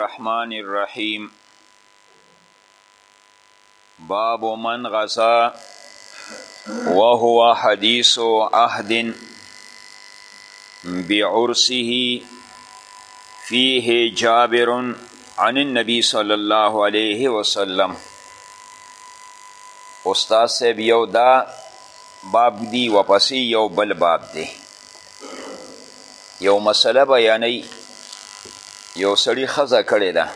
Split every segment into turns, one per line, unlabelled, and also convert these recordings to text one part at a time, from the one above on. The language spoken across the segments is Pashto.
الرحمن الرحیم باب من غزا وهو حدیث عهد بعرسه فيه جابر عن النبي صلى الله عليه وسلم استاد صاحب یو دا باب دی وپسې یو بل باب دی یو مسله بیانوي یو سړي ښځه کړې ده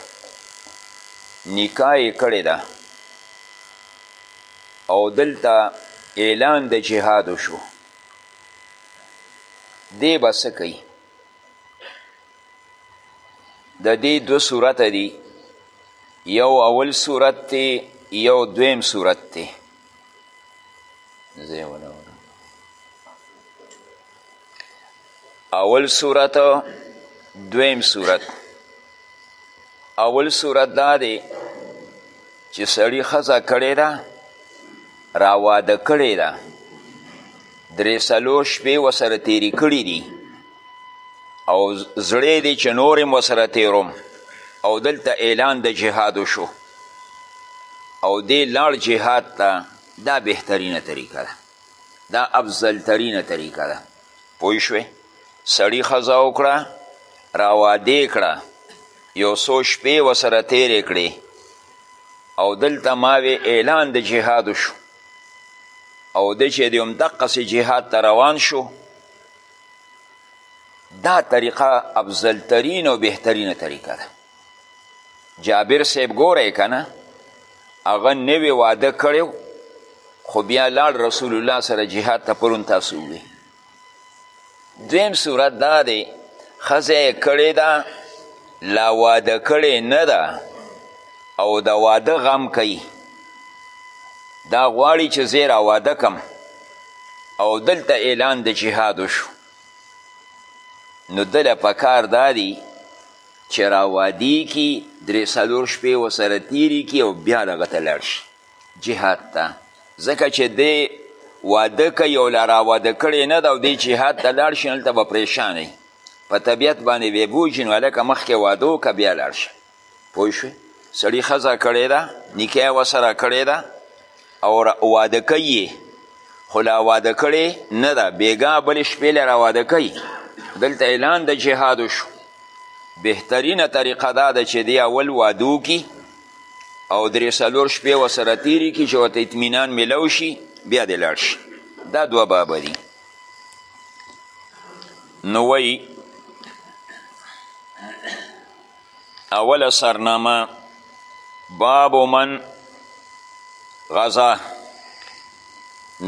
نکاح یې کړې ده او دلته اعلان د جهاد وشو دی به څه کوي د دې دوه صورته دي یو اول صورت دی یو دویم صورت دی زه ونه اول صورت دویم صورت اول صورت دا دی چې سړی ښځه کړې ده راواده کړې ده درې څلور شپې ورسره تېرې کړي دي او زړه دی چې نور هم وسره تیروم او دلته اعلان د جهاد شو او دی لاړ جهاد ته دا بهترینه طریقه ده دا افضل ترینه طریقه ده پوه شوې سړي ښځه وکړه راوادې کړه یو څو شپې وسره تیرې کړې او دلته ماوې اعلان د جهاد شو او د چې دی هم دقسې جهاد ته روان شو دا طریقه افضل ترین او بهترینه طریقه ده جابر صاحب ګوره که نه هغه نوی واده کړی خو بیا لاړ رسول الله سره جهاد ته پرون تاسو ووی دویم صورت دا دی ښځه یې کړې ده لا واده کړې نه ده او د واده غم کوي دا غواړي چې زه را واده کم او دلته اعلان د جهاد وشو نو دله پکار دا دی چې را وادي کی درې څلور شپې ورسره تیرې کړي او بیا دغه ته لاړ شي جهاد ته ځکه چې دی واده کوي او لا راواده کړی نه ده او دی جهاد ته لاړ شي هلته به پریشان په طبیعت باندې به بوج نو هلکه مخکې واده وکړه بیا لاړ شه پوه شوې سړي ښځه کړې ده نکاح ورسره کړې ده او واده کوي خو لا واده کړې نه ده بېګا بلې شپې له را واده کوي دلته اعلان د جهاد وشو بهترینه طریقه دا ده چې دی اول واده وکړي او درې څلور شپې ورسره تېرې کړي چې ورته اطمینان میلو شي بیا دې لاړ شي دا دوه بابه دي نو وایي اوله سرنامه باب من غزا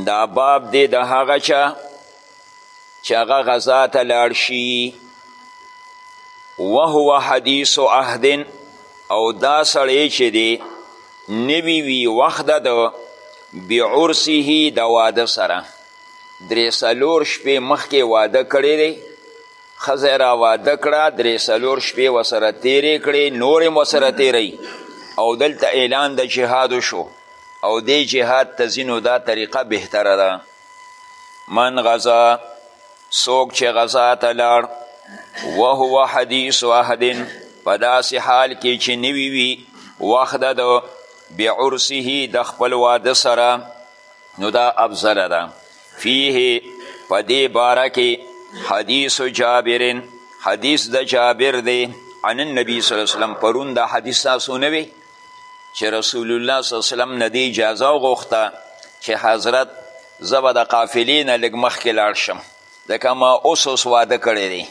دا باب دی د هغه چا چې هغه غزا ته لاړ شي وهو حدیث عهد او دا سړی چې دی نوی وي وخت د بعرسه د واده سره درې څلور شپې مخکې واده کړی دی ښځه یې راواده کړه درې څلور شپې ورسره تېرې کړې نور هم ورسره تېروي او دلته اعلان د جهاد وشو او دې جهاد ته ځینو دا طریقه بهتره ده من غذا څوک چې غذا ته لاړ وهو حدیث عهد په داسې حال کې چې نوي وي وخت د بعرسه د خپل واده سره نو دا افضله ده فيه په دې باره کې حدیث جابر حدیث د جابر دی عن النبي صلی الله علیه وسلم پرون دا حدیث تاسو نه وی چې رسول الله صلی الله علیه وسلم نه دی اجازه وغوښته چې حضرت زه به د قافلې نه لږ مخکې لاړ شم ځکه ما اوس اوس واده کړی دی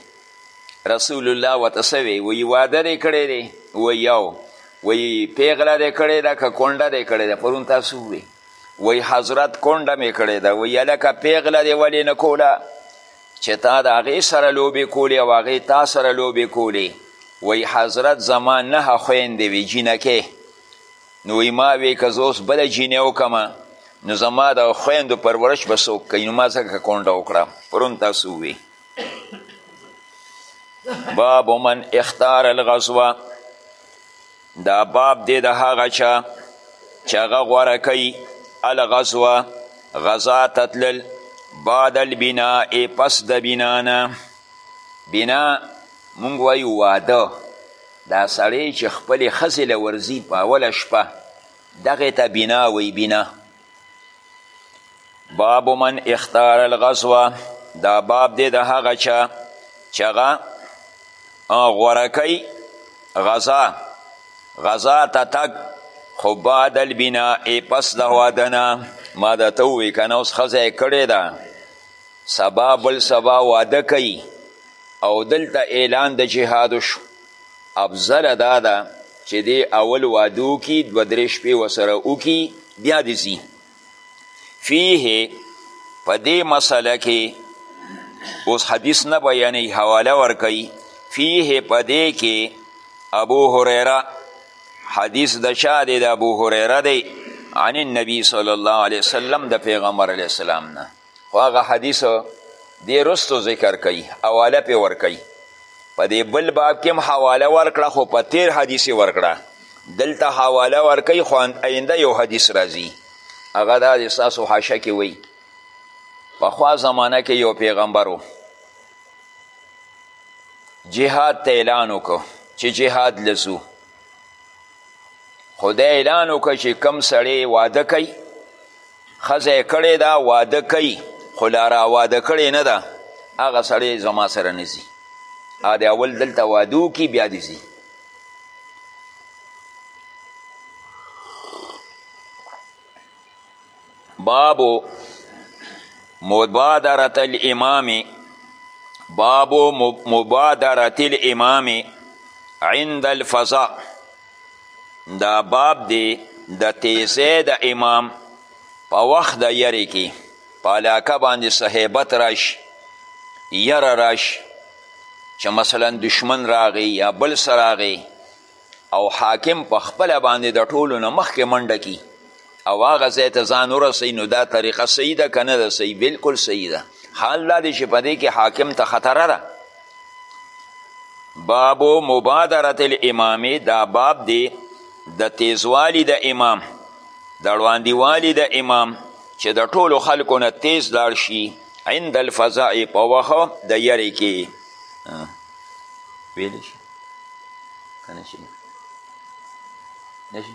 رسول الله ورته څه وی وی واده دی کړی دی وی یو وی پیغله دی کړی ده که کونډه دی کړی ده پرون تاسو ووی وی حضرت کونډه مې کړې ده وی هلکه پیغله دې ولې نه کوله چې تا د هغې سره لوبې کولې او هغې تا سره لوبې کولې وی حضرت زما نهه خویندې وي جینکې نو وی ما وی که زه اوس بله جینۍ وکړم نو زما د خویندو پرورش به څوک کوي نو ما ځکه کونډه وکړه پرون تاسو ووی باب من اختار الغزوه دا باب دی د هغه چا چې هغه غوره کوي الغزوه غزا ته تلل بعد البناء پس د بنا نه بنا مونږ وایو واده دا سړی چې خپلې ښځې له ورځي په اوله شپه دغې ته بنا وایي بنا باب من اختار الغزوه دا باب دی د هغه چا چې هغه غوره کوي غذا غذا ته تګ خو بعد البنا ای پس د وادنه ما د ته ووی کنه اوس ښځه یې کړې ده سبا بل سبا واده کوي او دلته اعلان د جهاد شو افضل دا ده چې دی اول وادو کی دوه درې شپې وسره وکي بیا دې ځي فیه په دې مسله کې اوس حدیث نه بیانوي حواله ورکوي فیه په دې کې ابو هریره حدیث د چا دی د ابو هریره دی عن النبي صلی الله علیه وسلم د پیغمبر علیه السلام نه خو هغه حدیث دې رستو ذکر کوي حواله پې ورکوي په دې بل باب کې هم حواله ورکړه خو په تیر حدیث ورکړه دلته حواله ورکوي خو آینده یو حدیث راځي هغه دا د ستاسو حاشه کې وایي پخوا زمانه کې یو پیغمبر و جهاد ته اعلان وکړو چې جهاد لزو خدای اعلان وکړ چې کم سړی واده کوي ښځه یې کړې ده واده کوي خو لا راواده کړې نه ده هغه سړی زما سره نه ځي د اول دلته واده وکړي بیا دې ځي بابو مبادرت الامام بابو مبادرت الامام عند الفضاء دا باب دی د تیزه د امام په وخت د یری کې په علاقه باندې صحیبت راشي یره راشي چې مثلا دشمن راغی یا بل سراغی او حاکم په خپل باندې د ټولو نه مخکې منډه کی او هغه ځای ته ځان ورسوي نو دا طریقه صحیح ده که نه ده صحیح بلکل صحیح ده حال دا دی چې په دې کې حاکم ته خطره ده بابو مبادرت الامامې دا باب دی د تیزوالی د امام د ړواندیوالی د امام چې د ټولو خلکو نه تیز لاړ شي عند الفضاء په وخت د یری کې ویلی شي که نه شي نه شي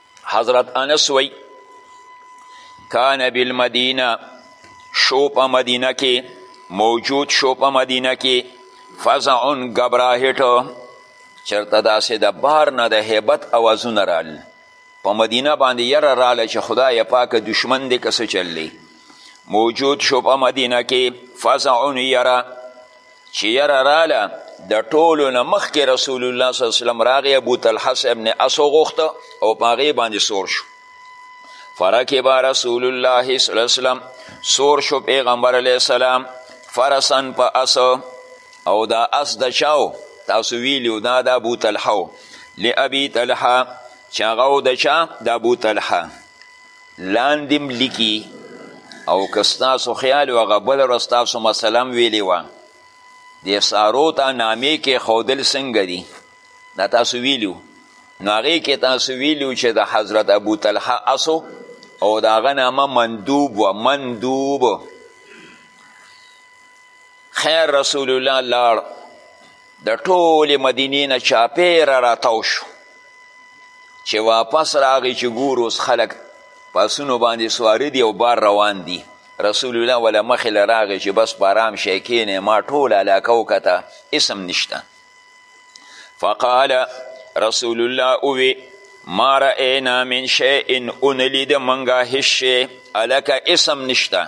حضرت انس وی کان بالمدینه شو په مدینه کې موجود شو په مدینه کې فزعون ګبراهټ چرته داسې د بار نه د هیبت اوازونه رال په مدینه باندې یره راله چې خدای پاک دشمن دې کسه چلی موجود شو په مدینه کې فزعون یره چې یره راله د ټولو نه مخکې رسول الله صلی الله علیه وسلم راغی ابو طلحه صاحب نه اس وغوښته او په هغې باندې سور شو فرکب رسول الله صلی الله علیه وسلم سور شو پیغمبر علیه السلام فرسن په اس او دا اس د چاو تاسو ویلیو دا د ابو طلحه لابي طلحه چې هغه د چا د ابو طلحه لاندې لیکي او که ستاسو خیال و هغه بله ورځ تاسو مسله هم ویلې وه دې سارو ته نامې کېښودل څنګه دي دا تاسو ویلي نو هغې کې تاسو ویلي چې د حضرت ابو طلحه اسو او د هغه نامه مندوب وه مندوب خیر رسول الله لاړ د ټولې مدینې نه چاپیره راتاو شو چې واپس راغی چې ګورو اوس خلک په اسونو باندې سواره دي او بار روان دي رسول الله ولا مخې له راغی چې بس په ارام شی کینې ما ټوله علاقه وکته اسم نشته فقال رسول الله اووی ما رأینا من شیء اونلید منګه هیڅ شی هلکه اسم نشته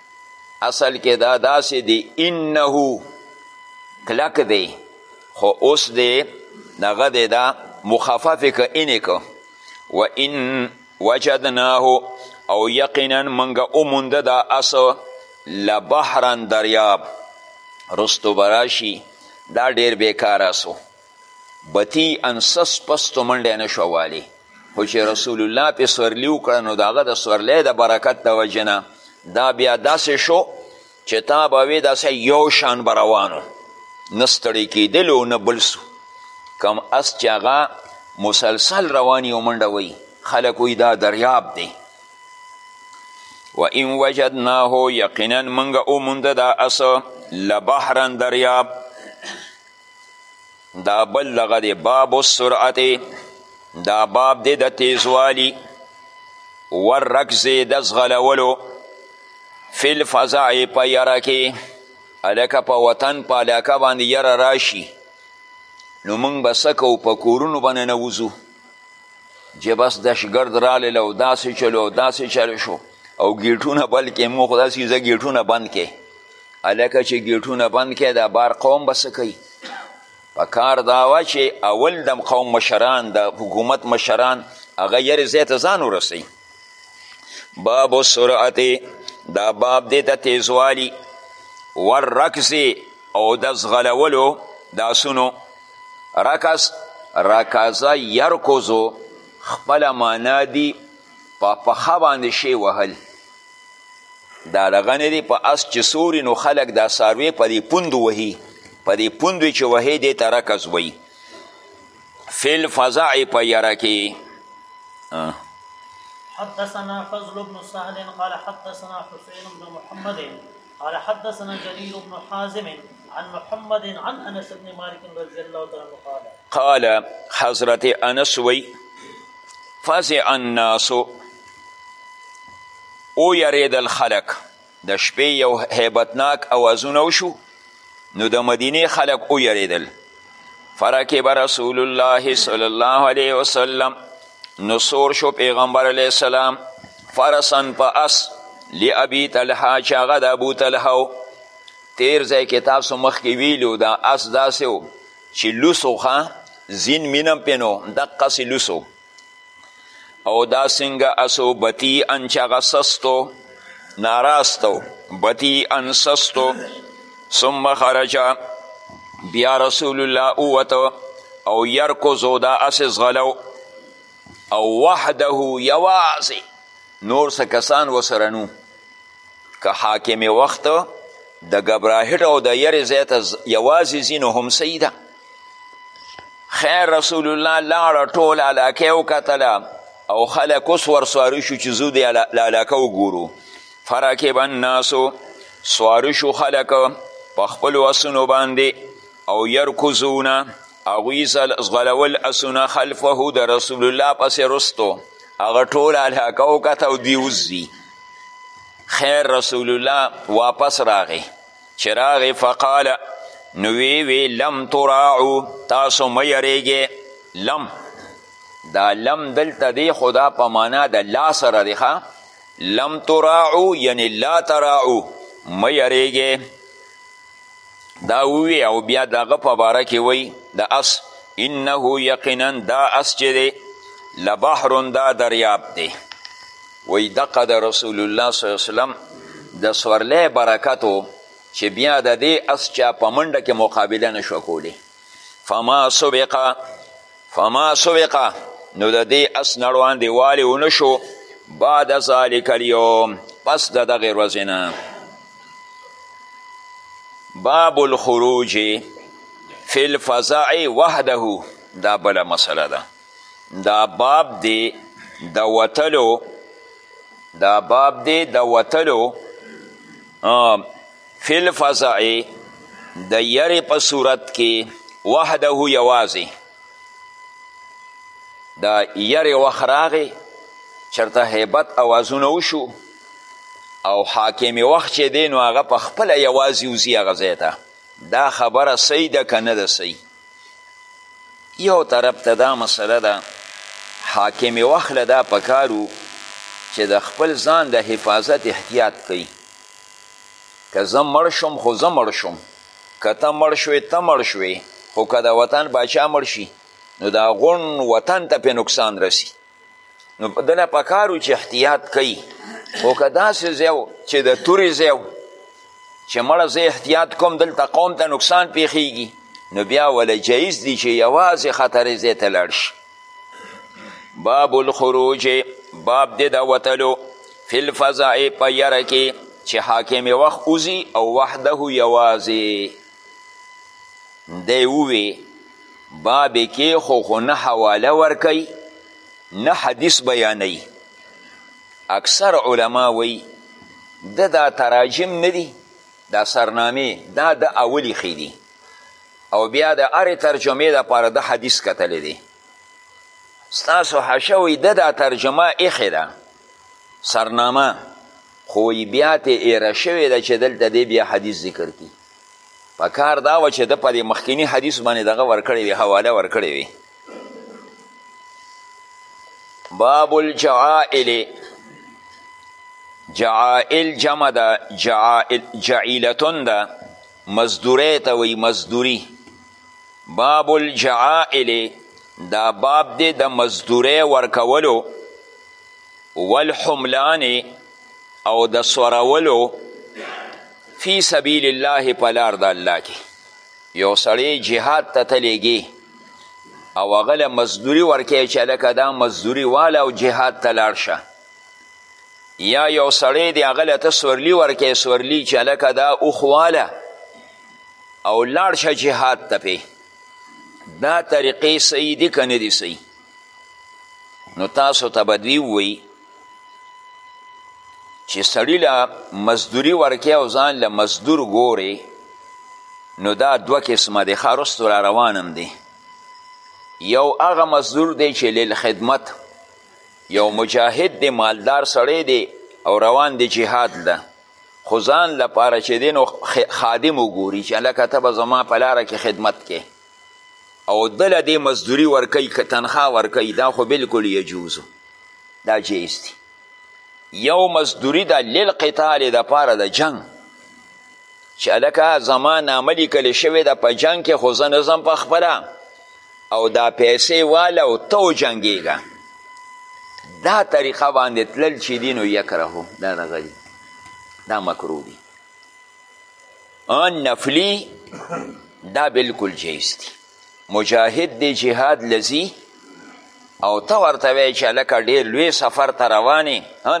اصل کې دا داسې دی انه کلک دی خو اوس دی دغه دی دا مخفف که انې که و ان وجدناه او یقینا منګه اومونده دا اس لبحرا دریاب رستو براشي دا ډیر بیکار اسو بتی انسس پستو منډه نه شو والی خو چې رسول الله پې سورلی وکړه نو د هغه د سورلی د برکت د وجې نه دا بیا داسې شو چې تا به وې داسې یو شان به روانو نه ستړی کېدلو نه بل سو کم اس چې هغه مسلسل رواني او منډه وي خلک وایي دا دریاب دی و ان وجدناه یقینا منګه اومونده دا اس لبحرا دریاب دا بل دغه دی باب السرعت دا باب دی د تیزوالی والرکز د ځغلولو فی الفضع په یره کې هلکه په وطن په علاقه باندې یره راشي نو موږ به څه کوو په کورونو باندې نه وځو چې بس دهشتګرد راغلل او داسې چلو او داسې چل شو او ګیټونه بلکې موږ خو داسې زه ګیټونه بند کې الکه چې ګیټونه بند کړي دا بار قوم به څه کوي په کار دا وه چې اول د قوم مشران د حکومت مشران هغه یرې ځای ته ځان ورسوي باب السرعت دا باب دی د تیزوالي والرکز او د ځغلولو د اسونو رکز رکزه یرکزو خپله معنا دي په پښه باندې شی وهل دا دغه نه دی په اس چې سوري نو خلک دا ساروی په دې پوندو وهي په دې پوندو چې وهي دې ته رکز وایي فی الفضع په یره کې
حدثنا فضل بن سهل قال حدثنا حسين بن محمد قال حدثنا جرير بن حازم عن محمد عن انس بن مالك رضي الله عنه قال
قال حضرت انس وی فزع الناس او یریدل خلق د شپې یو هیبتناک اوازونه وشو نو د مدینه خلق او یریدل فرکب رسول الله صلی الله علیه وسلم نو سور شو پیغمبر علیه السلام فرسن په اس لابی طلحه چې هغه د ابو طلحه تیر ځای کې تاسو مخکې ویلو دا اس داسې و چی لوس و ښه زین مینم پی نو دقسی لوس و او دا سنګه اسو بتی ان چغه سستو ناراستو بتی ان سستو ثم خرج بیا رسول الله اوتو او یرکزو دا اس زغلو او وحده یوازی نور سکسان وسرنو که حاکم وخت د ګبراهټ او د یرې ځای ته یوازې ځي نو هم صحیح ده خیر رسول الله لاړه ټول علاقه وکتله او خلک اوس ورسواري شو چې زو د علاقه وګورو فرکب الناسو سواري شو خلک په خپلو اسونو باندې او یرکزونه هغوی ځغلول اسونه خلفه د رسول الله پسې رستو هغه ټول علاقه وکته او دوی وځي خیر رسول الله واپس راغی چې راغی فقال نو وی وی لم تراعو تاسو مه یریږئ لم دا لم دلته دی خدا په معنا د لا سره دی لم تراعو یعنی لا تراعو مه یریږئ دا ووی او بیا دغه په باره کې وی د اس انه یقینا دا اس چې دی لبحر دا دریاب دی وی دقه د رسول الله صلی الله وسلم د سورلی برکتو چې بیا د دې اس چا په منډه کې مقابله نشو کولی فما سبقه فما سبقه نو د دې اس نړوان دی والی ونه شو بعد ذالک اليوم پس د دغه ورځې نه باب الخروج فی الفزع وحده دا بله مسله ده دا باب دی د وتلو دا باب دی د وتلو فی الفزع د یری په صورت کې وحده یوازې دا یری وخت راغی چرته هیبت اوازونه وشو او حاکم وخت چې دی نو هغه په خپله یوازې وځي هغه ځای ته دا خبره صحیح ده که نه ده صحیح یو طرف ته دا مسله ده حاکم وخت له دا پکارو چې د خپل ځان د حفاظت احتیاط کوي که زه مړ شم خو زه مړ شم که ته مړ شوې ته مړ شوې خو که د وطن باچا مړ شي نو دا غون وطن ته پې نقصان رسی نو دله پکارو چې احتیاط کوي خو که داسې ځای چې د تورې ځای چې مړه زه احتیاط کوم دلته قوم ته نقصان پیښیږي نو بیا وله جایز دي چې یوازې خطرې ځای ته لاړ شي باب الخروج باب دی د وتلو فی الفضاء په یره کې چې حاکم وخت اوزی او وحده یوازې دی ووی باب کې خو خو نه حواله ورکوي نه حدیث بیانوي اکثر علما وی د دا تراجم نه دي دا سرنامې دا د اولی خې دي او بیا د هرې ترجمې دپاره د حدیث کتلی دی ستاسو حشه وی د دا ترجمه ایښې ده سرنامه خو وی بیا تې ایره شوې ده چې دلته دی بیا حدیث ذکر کی په کار دا و چې د په دې مخکیني حدیث باندې دغه ورکړې وي حواله ورکړې وي باب الجعائل جعائل جمع ده جعائل جعیلتون ده مزدوری ته وی مزدوری باب الجعائل دا باب دی د مزدوری ورکولو والحملان او د سورولو فی سبیل الله په لار د الله کې یو سړی جهاد ته تلیږي او هغه له مزدوري ورکوي چې هلکه دا مزدوري واله او جهاد ته لاړ شه یا یو سړی دی هغه له ته سورلی ورکې سورلی چې هلکه دا اوخواله او لاړ شه جهاد ته پې دا طریقې صحیح دي که نه دي صحیح نو تاسو ته به دوی ووایي چې سړی له مزدوري ورکې او ځان له مزدور ګورې نو دا دوه قسمه دی ښه رستو را روانم دی یو هغه مزدور دی چې للخدمت یو مجاهد دی مالدار سړی دی او روان دی جهاد ده خو ځان لپاره چې دی نو خادم وګوري چې هلکه ته به زما په لاره کې خدمت کې او دله دې مزدوري ورکوي که تنخوا ورکوي دا خو بلکل یجوزو دا جیز دی یو مزدوری ده للقتال د پاره د جنگ چې هلکه زما نامه لیکل شوې ده په جنګ کې خو زه نه ځم په خپله او دا پیسې واله او ته وجنګېږه دا طریقه باندې تلل چې دي نو یکرهو دا دغه دي دا مکرو دي ان نفلی دا بلکل جیز دي مجاهد دی جهاد لذي او ته ورته وایې چې هلکه ډېر لوی سفر ته روانې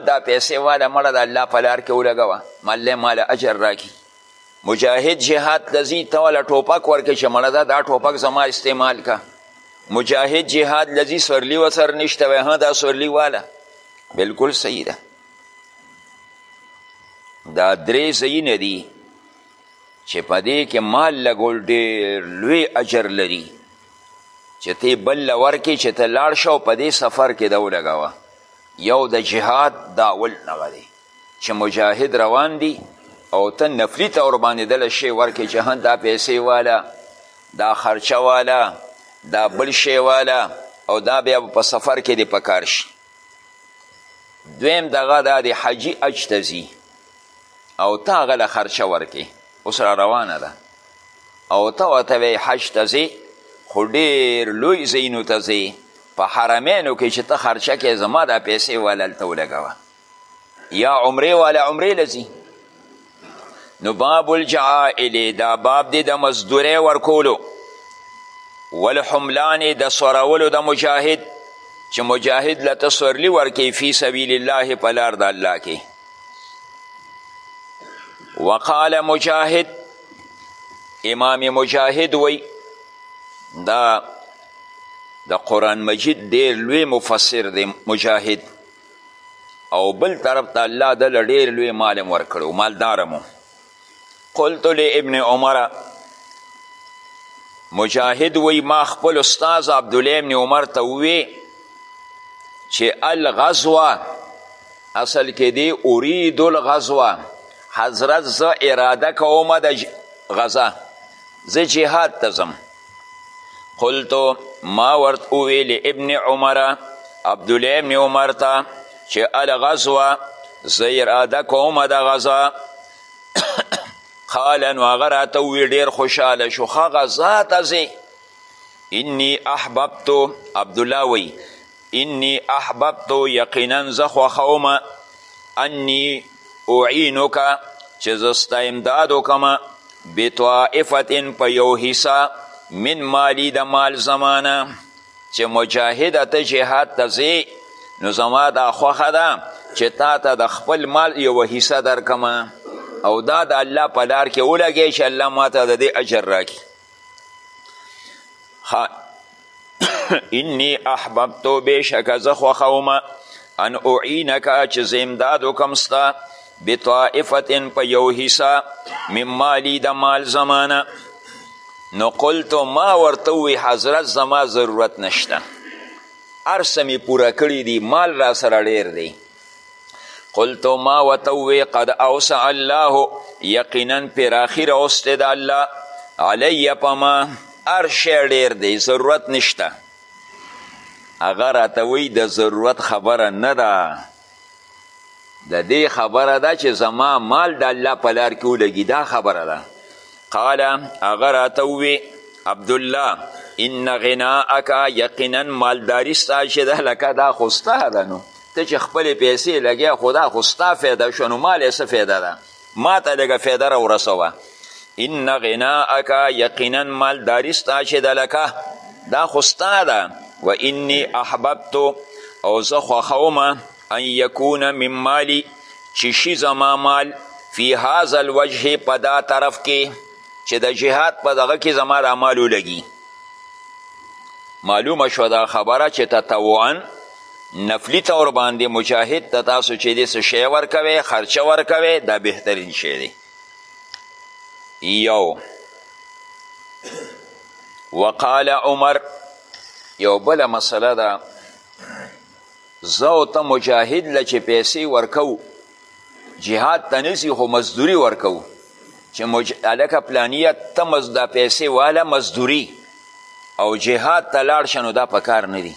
دا پیسې واله مړه د الله په لار کې ولګوه مله ماله اجر راکړي مجاهد جهاد ته ځي ته وله ټوپک ورکړې چې مړه ده دا ټوپک زما استعمال که مجاهد جهاد له ځي سورلي ورسره نشته وایي ها دا سورلي واله بلکل صحیح ده دا درې ځایونه دي چې په دې کې مال لګول ډېر لوی اجر لري چې ته بل له ورکې چې ته لاړ شه او په دې سفر کې ده ولګوه یو د جهاد داول نغه دی چې مجاهد روان دی او ته نفلی ته ورباندې دله شی ورکې چې هن دا پیسې والا دا خرچه والا دا بل شی والا او دا بیا په سفر کې دی پکار شي دویم دغه دا د حاجي اج ته ځي او تا هغه له خرچه ورکې اوس را روانه ده او ته ورته وایې حج ته ځې خو ډېر لوی ځایونو ته ځې په حرمینو کې چې ته خرچه کې زما دا پیسې ولالته ولګوه یا عمره والا عمره لزی نو باب الجعائل دا باب دی د مزدوری ورکولو والحملان د سورولو د مجاهد چې مجاهد لته سورلی ورکی فی سبیل الله په لار د الله کې وقال مجاهد امام مجاهد وی دا د قرآن مجید ډیر لوی مفسر دی مجاهد او بل طرف ته الله د له ډیر لوی مال هم ورکړو مالدارم قلت لابن عمر مجاهد وی ما خپل استاد عبدالله ابن عمر ته ووی چې الغزوه اصل کې دی ارید الغزوه حضرت زه اراده کوم د غزا زه جهاد ته ځم قلت ما ورت اوویل ابن عمر عبدالله ابن عمر ته چې الغزوه زه اراده کوم د غزا قال نو هغه راته ووی ډېر خوشحاله شو ښه غزا ته ځې انی احببتو عبدالله وی انی احببت یقینا زه خوښوم انی اعینک چې زه ستا امداد وکړم بطائفة په یو حصه من مالی د مال زمانه چې مجاهد ته جهاد ته ځې نو زما دا خوښه ده چې تا ته د خپل مال یوه حصه درکم او دا د الله په لار کې ولګې چې الله ما ته د دې اجر راکړي انی احببتو بېشکه زه خوښوم ان اعینک چې زه امداد وکړم ستا بطائفة په یو حصه من مالی د مال زمانه نو قلتو ما ورته وی حضرت زما ضرورت نشته ارسه می پوره کړی دی مال را سره ډیر دی قلت ما وتوی قد اوسع الله یقینا پراخی راوسته د الله علی پما هر شی ډیر دی ضرورت نشته هغه راته وی د ضرورت خبره نه ده د دې خبره ده چې زما مال د الله په لار کې ولګي دا خبره ده قال هغه راته ووی عبدالله ان غناءک یقینا مالداری ستا چې ده لکه دا خو ستا ده نو ته چې خپلې پیسې لګیا خو دا خو ستا فایده شوه نو ما له څه فایده ده ما ته لږه فایده راورسوه ان غناءک یقینا مالداري ستا چې د لکه دا خو ستا ده و انی احببت او زه خوښوم ان یکون من مالی چې شي زما مال فی هذا الوجه په دا طرف کې چې د جهاد په دغه کې زما دا مال ولګي معلومه شوه دا خبره چې تطوعا نفلی طور باندې مجاهد ته تاسو چې دې څه شی ورکوي خرچه ورکوي دا بهترین شی دی یو وقال عمر یو بله مسله ده زه او ته مجاهد له چې پیسې ورکوو جهاد ته نسی خو مزدوری ورکو چې مج... الکه پلانیه ته مز دا پیسې واله مزدوری او جهاد ته لاړ شنو دا په کار نه دي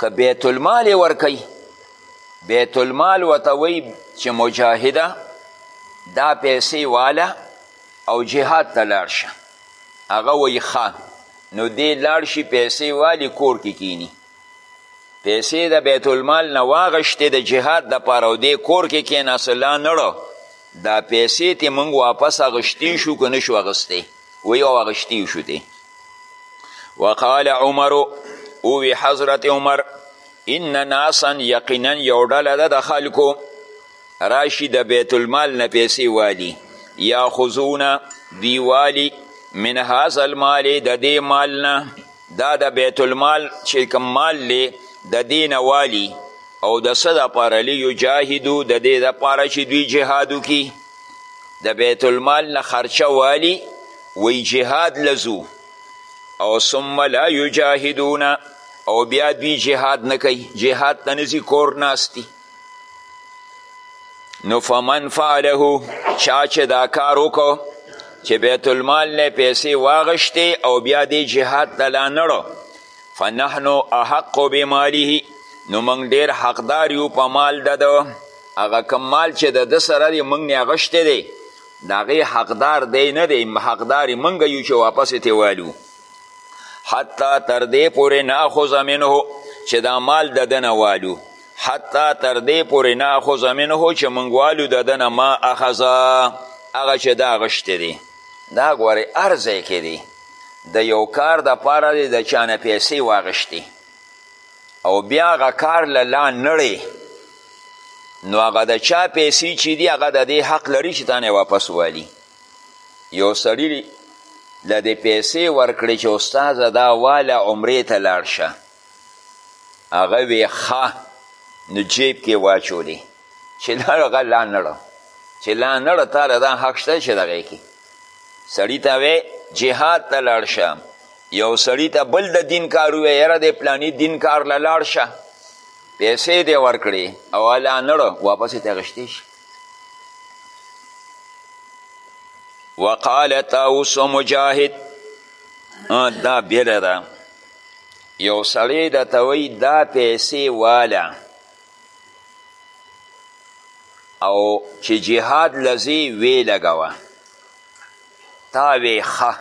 که بیت المال یې ورکوي بیت المال ورته وایي چې مجاهده دا پیسې واله او جهاد ته لاړ شه هغه وایي ښه نو دې لاړ شي پیسې والي کور کې کی کینی پیسې د بیت المال نه واغشتې د جهاد د پاره او دې کور کې کېناسته لا نړه دا پیسې تی موږ واپس اغشتې شو که نه شو اغستې وی او اغشتې شو دی وقال عمر اوی حضرت عمر ان ناسا یقینا یو ډله ده د خلکو راشي د بیت المال نه پیسې والی یاخذونه دی والی من هذا المال د دې مال نه دا د بیت المال چې کوم مال دی د دې نه والي او د څه دپاره لیجاهدو د دې دپاره چې دوی جهاد وکړي د بیت المال نه خرچه والي وی جهاد لزو او ثم لا یجاهدون او بیا دوی جهاد نه کوي جهاد ته نه ځي کور ناست دي نو فمن فعله چا چې دا کار وکړو چې بیت المال نه پیسې واغشتې او بیا دې جهاد ته لا نړو فنحنو احق بماله نو موږ ډیر حقدار یو په مال د ده هغه کم مال چې د ده سره دی موږ نه اغشتی دی د هغې حقدار دی نه دی حقدار یې موږ یو چې واپس یې والو حتی تر دې پورې ناخذ منه چې دا مال د ده نه والو حتی تر دې پورې ناخذ منه چې موږ والو د ده نه ما اخذه هغه چې دا غشتې دی دا ګورې هر ځای کې دی د یو کار دپاره دی د چا نه پیسې واغشتې او بیا هغه کار له لا نړې نو هغه د چا پیسې چې دي هغه د دې حق لري چې تانه واپس والي یو سړي له دې پیسې ورکړې چې استاده دا واله عمرې ته لاړ شه هغه وې ښه نو جیب کې واچولې چې لاړ هغه لا نړه چې لا نړه تاله دا حق شته چې دغه کې سړی ته وې جهاد ته لاړ شه یو سړی ته بل د دین کار وې یاره د پلانی دین کار له لاړ شه پیسې دې ورکړې او لا نړه واپس ته غشتې شي وقال تاوس مجاهد دا بیره ده یو سړی درته وایي دا پیسې واله او چې جهاد لځې ویې لګوه تا وې ښه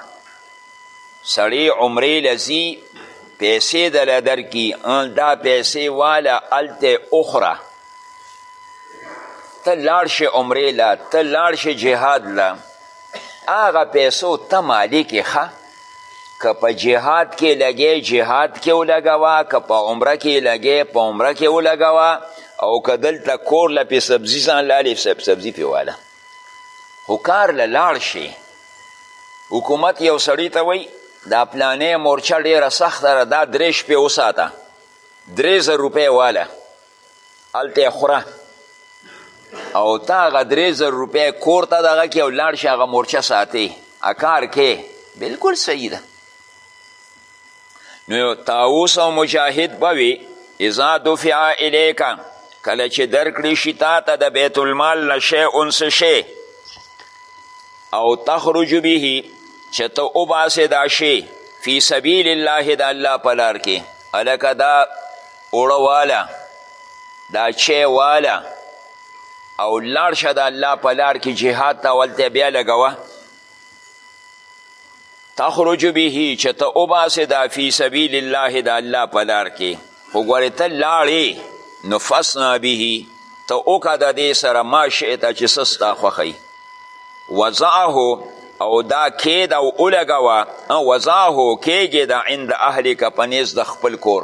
سړی عمرې لځي پیسې دله درکي دا پیسې واله هلته اخره ته لاړ شې عمرې له ته لاړ شې جهاد له هغه پیسو ته مالک یې ښه که په جهاد کې لګې جهاد کې ولګوه که په عمره کې لګې په عمره کې ولګوه او که دلته کور له پې سبزي ځان لالې سبزي پې واله خو کار له لاړ شي حکومت یو سړی ته وایي دا پلانې مورچه ډېره سخته ده دا درې شپې وساته درې زر روپۍ واله هلته یې خوره او تا هغه درې زر روپۍ کور ته دغه کې او لاړ شي هغه مورچه ساتې کار کې بلکل صحیح ده نو تاوس او مجاهد به وي اذا دفع الیکه کله چې درکړی شي تا ته د بیت المال نه شیء څه شی او تخرج به چې ته وباسې دا شی فی سبیل الله د الله په لار کې هلکه دا اوړه واله دا چای واله او لاړ شه د الله په لار کې جهاد ته ولته بیا لګوه تخرج به چې ته وباسې دا فی سبیل الله د الله په لار کې خو ګورې ته لاړې نو فصنا به ته وکړه د دې سره ما شئته چې څه ستا خوښوي وضعه او دا کید او اولګوا وزاهو کیږي د عند اهلک پنیز د خپل کور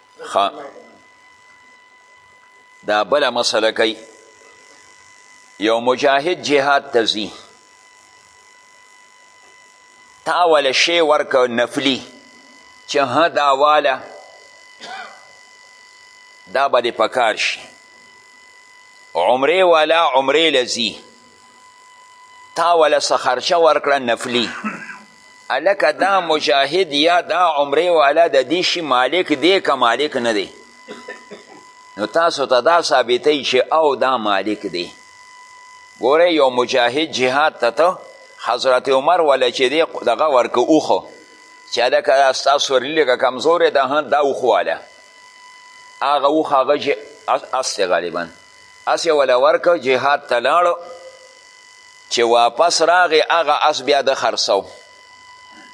خا دا بله مسله کوي یو مجاهد جهاد ته ځي تا وله شی ورکه نفلی چې ها دا واله دا به دې پکار شي عمرې والا عمرې لځي تا وله څه خرچه ورکړه نفلی هلکه دا مجاهد یا دا عمرې والا د دې شي مالک دی که مالک نه دی نو تاسو ته دا ثابتوي چې او دا مالک دی ګوره یو مجاهد جهاد ته ته حضرت عمر وله چې دی دغه ورکه اوخو چې هلکه دا ستا سورلي لږه کمزوری ده ها دا اوخواله هغه اوښ هغه اس دی غالبا هسې وله ورکه جهاد ته لاړو چې واپس راغی هغه اس بیا د خرڅو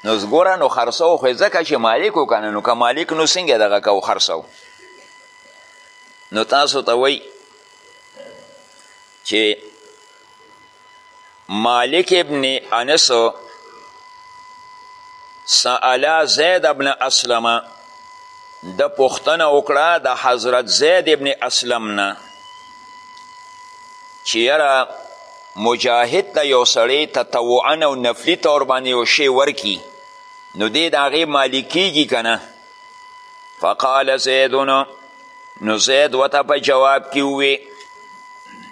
نو ګوره نو خرڅو خو ځکه چې مالک و کنه نو که مالک نو څنګه دغه کو خرڅو نو تاسو ته وایي چې مالک ابن انس سألا زید ابن اسلم د پښتنه وکړه د حضرت زید ابن اسلم نه چې یاره مجاهد ته یو سړی تطوعا او نفلي طور باندې یو شی ورکي نو دی د هغې مالک کیږي که نه فقال زیدون نو زید ورته په جواب کې ووې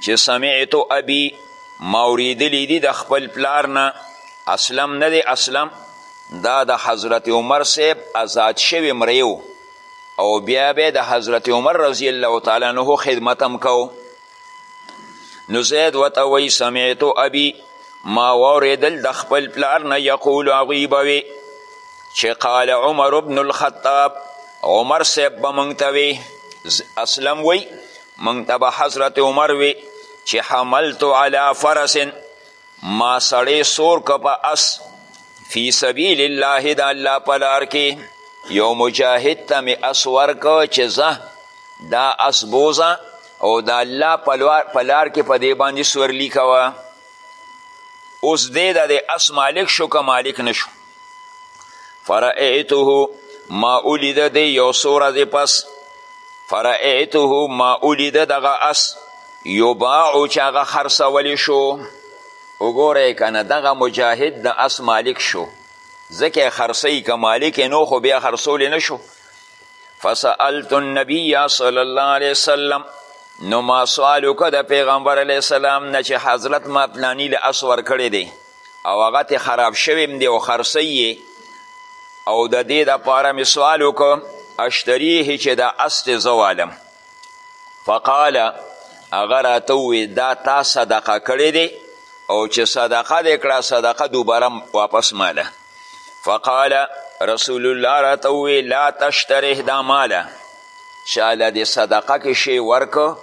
چې سمعت ابي ما اوریدلی دي د خپل پلار نه اسلم نه دی اسلم دا د حضرت عمر صاحب آزاد شوی مریو او بیا به د حضرت عمر رضی الله تعالی عنه خدمت هم کو نو زید ورته وایي سمعتو ابي ما واورېدل د خپل پلار نه یقول هغوی به وي چې قال عمر بن الخطاب عمر صاحب به موږ ته وي اسلم وی موږ ته به حضرت عمر وي چې حملت علی فرس ما سړی سور که په اس فی سبیل الله د الله په لار کې یو مجاهد ته مې اس ورکو چې ځه دا اس بوزه او د الله په لار کې په دې باندې سورلي کوه اوس دی د اس مالک شو که مالک نشو فرأیته ما اولیده دی یو څو ورځې پس فرأیته ما اولیده دغه اس یباعو چې هغه خرڅولی شو وګوره کنه دغه مجاهد د اس مالک شو ځکه خرڅی که مالک نو خو بیا خرڅولی نه شو فسألت النبی صلی الله علیه وسلم نو ما سوال وکړه د پیغمبر علیه السلام نه چې حضرت ما پلانی له اس ورکړی دی او هغه ترې خراب شوی هم دی او خرڅوي یې او د دې دپاره مې سوال وکړ اشتریه چې دا اس دې زه والم فقال هغه راته وویل دا تا صدقه کړی دی او چې صدقه دې کړه صدقه دوباره واپس ماله فقال رسول الله راته وویل لا تشتره دا ماله چاله دې صدقه کې شی ورکه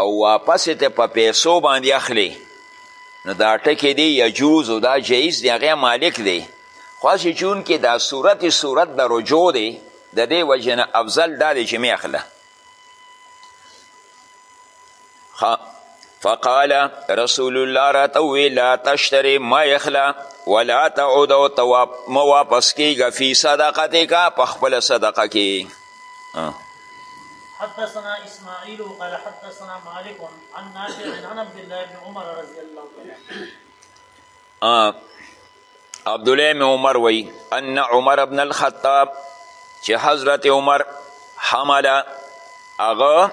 او واپس ته په پیسو باندې اخلي نو دا ټکی دی یجوز دا جایز دی هغه مالک دی خو هسې چون کې دا صورت صورت د رجوع دی د دې وجې نه افضل دا دی چې مې اخله فقال رسول الله راته وویل لا تشترې مه اخله ولا تعود او ته مه واپس کېږه فی صدقتکه په خپله صدقه کې
حدثنا اسماعيل قال حدثنا مالك عن نافع عن عبد الله بن عمر رضي الله عنه
عبد الله بن عمر وی ان عمر بن الخطاب چې حضرت عمر حمل اغه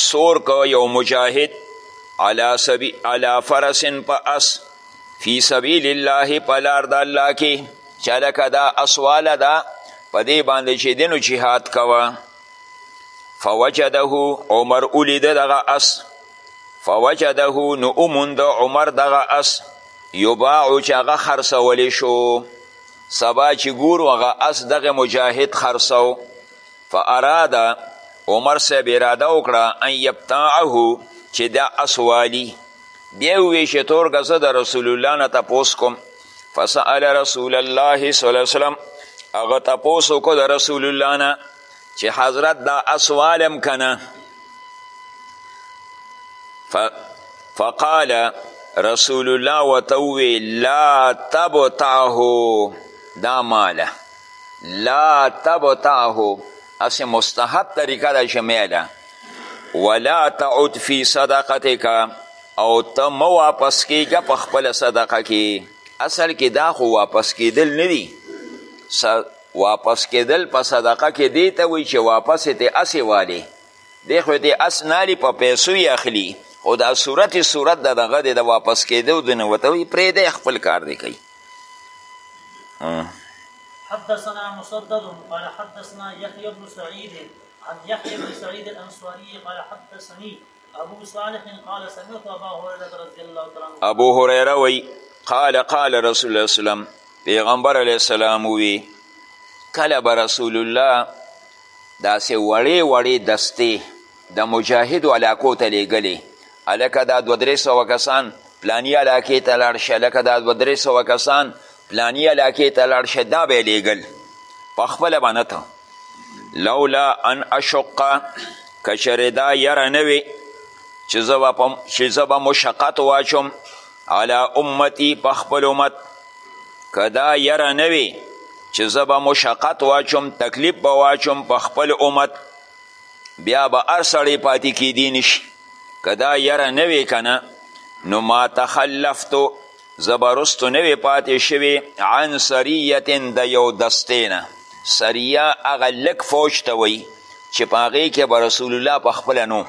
سور کو یو مجاهد علا سبی علا فرسن په اس فی سبیل الله په لار د الله کې چا لکه دا اسواله ده په دې باندې چې دینو جهاد کوه فوجده عمر ولید دغه اس فوجده نو اوموند عمر دغه اس یباعو چې هغه خرڅولی شو سبا چې ګورو هغه اس دغه مجاهد خرڅو فاراده عمر صاحب اراده وکړه ان یبتاعه چې دا اس والی بیا ووی چې تورګه زه د رسول الله نه تپوس کوم فسأل رسول الله صلی الله علیه وسلم هغه تپوس وکړو د رسول الله نه چې حضرت دا اسوالم کنه ف... فقال رسول الله وتوی لا تبتعه دا ماله لا تبتعه اسه مستحب طریقه ده شمیله ولا تعد فی صدقتک او ته مه واپس کیږه په خپل صدقه کې اصل کې دا خو واپس کیدل نه دي واپس کیدل په صدقه کې دی ته وایي چې واپس یې ته اسې والې دی خو دې اس نالي په پیسو یې اخلي خو دا صورت یې صورت د دغه دی د واپس کیدو د نه ورته وایي پرېږدی خپل کار دی کوي
حدثنا مسدد قال حدثنا يحيى بن سعيد عن يحيى بن سعيد الانصاري قال حدثني ابو صالح قال سمعت ابا هريره رضي الله تعالى عنه
ابو هريره وی قال قال رسول الله سلام پیغمبر علیه السلام وی کله به رسول الله داسې وړې وړې دستې د مجاهدو علاقو ته لیږلې هلکه دا دوه درې سوه کسان پلاني علاقې ته لاړ شه هلکه دا دوه درې سوه کسان پلاني علاقې ته لاړ شه دا به یې لیږل په خپله به نه ته لولا ان اشق که چېرې دا یره نه وي چې زه به په چې زه به مشقت واچوم علی امتی په خپل امت که دا یره نه وي چې زه به مشقت واچوم تکلیف به واچوم په خپل امت بیا به هر سړی پاتې کیدی نشي که دا یره نه وي که نه نو ما تخلفتو زه به رستو نه وې پاتې شوې عن سریتن د یو دستې نه سریه هغه لږ فوج ته وایي چې په هغې کې به رسول الله په خپله نو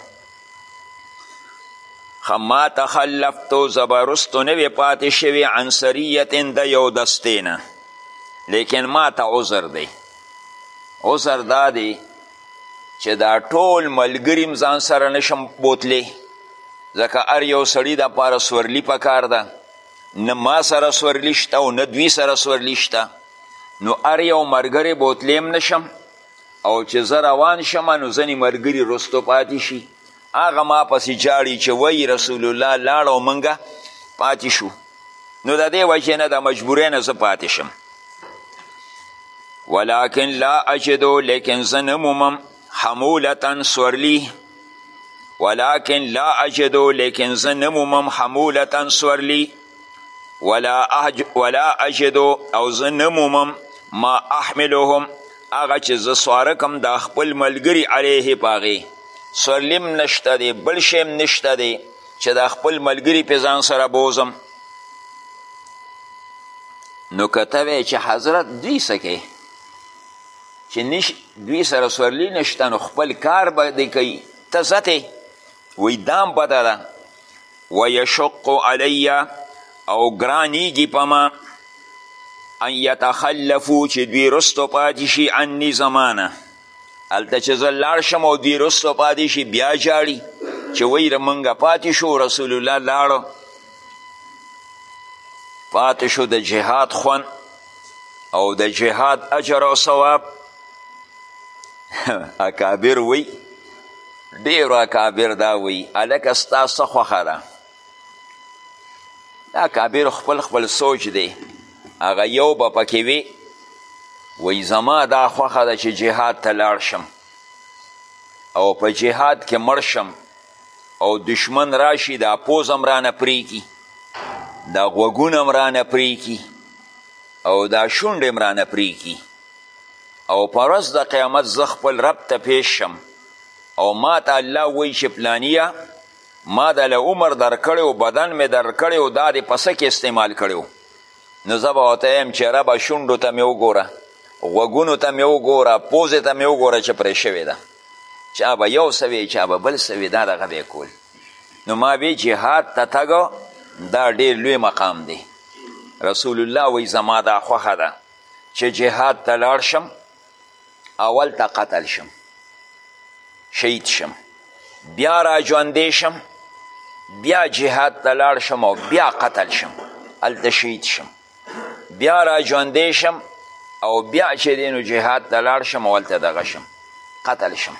ما تخلفتو زه به رستو نه وې پاتې شوې عن سریتن د یو دستې نه لیکن ما ته عذر دی عذر دا دی چې دا ټول ملګري هم ځان سره نشم بوتلی ځکه هر یو سړي دپاره سورلي پکار ده نه ما سره سورلي شته او نه دوی سره سورلي شته نو هر یو ملګری بوتلی هم نشم او چې زه روان شم نو ځینې ملګري رستو پاتې شي هغه ما پسې جاړي چې وایي رسول الله لاړ او موږ پاتې شو نو د دې وجې نه د مجبورۍ نه زه پاتې شم ولكن لا اجدو لیکن زه نه مومم حمولتا سورلی ولكن لا اجدو لیکن زه نه مومم حمولتا سورلی ولا, أهج ولا اجدو او زه نه مومم ما احملهم هغه چې زه سواره کم دا خپل ملګري علیه په هغې سورلیم نشته دی بل شی هم نشته دی چې دا خپل ملګري پې ځان سره بوزم نو کته وی چې حضرت دوی سکه چې نش دوی سره سورلی نشته نو خپل کار به دی کوي ته زته وی دام بده ده ویشق علی او ګرانیږي په ما ان یتخلفو چې دوی رستو پاتې شي عني زمانه هلته چې زه لاړ شم او دوی رستو پاتې شي بیا ژاړي چې وایي موږ پاتې شو رسول الله لاړو پاتې شو د جهاد خوند او د جهاد اجر او ثواب اکابر وی ډېرو اکابر دا وایي هلکه ستا څه خوښه ده دا اکابر خپل خپل سوچ دی هغه یو به پکې وي وایي زما دا خوښه ده چې جهاد ته لاړ شم او په جهاد کې مړ شم او دشمن راشي دا پوز هم رانه پرېږي دا غوږونه هم رانه پرېږي او دا شونډې هم رانه پرېږي او په ورځ د قیامت زه خپل رب ته پیش شم او ما ته الله وایي چې پلانیه ما د له عمر درکړی او بدن مې درکړی او دا دې په څه کې استعمال کړی نو زه به ورته وایم چې ربه شونډو ته مې وګوره غوږونو ته مې وګوره پوزې ته مې وګوره چې پرې شوې ده چا به یو څه وی چا به بل څه وی دا دغه به کول نو ما وی جهاد ته تګو دا ډیر لوی مقام دی رسول الله وی زما دا خوښه ده چې جهاد ته لاړ شم اول ته قتل شم شهید شم بیا را ژوندې شم بیا جهاد ته لاړ شم او بیا قتل شم هلته شهید شم بیا را ژوندې شم او بیا چې دی نو جهاد ته لاړ شم او هلته دغه شم قتل شم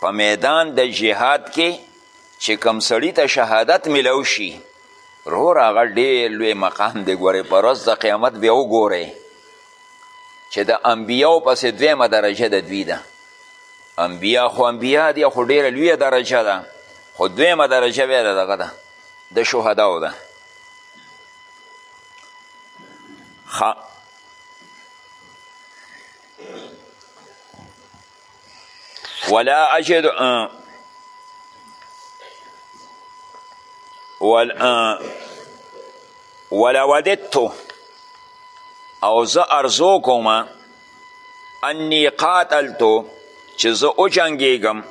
په میدان د جهاد کې چې کم سړي ته شهادت ملو شي رور هغه ډېر لوی مقام دی ګورې په ورځ د قیامت بیا وګورئ چې د انبیاو پسې دویمه درجه د دوی ده انبیا خو انبیا دي خو ډېره لویه درجه ده خو دویمه درجه بیا د دغه ده د شهداو ده ولا اجد ول ولا وددتو او زه ارزو کوم انی قاتلتو چې زه وجنګېږم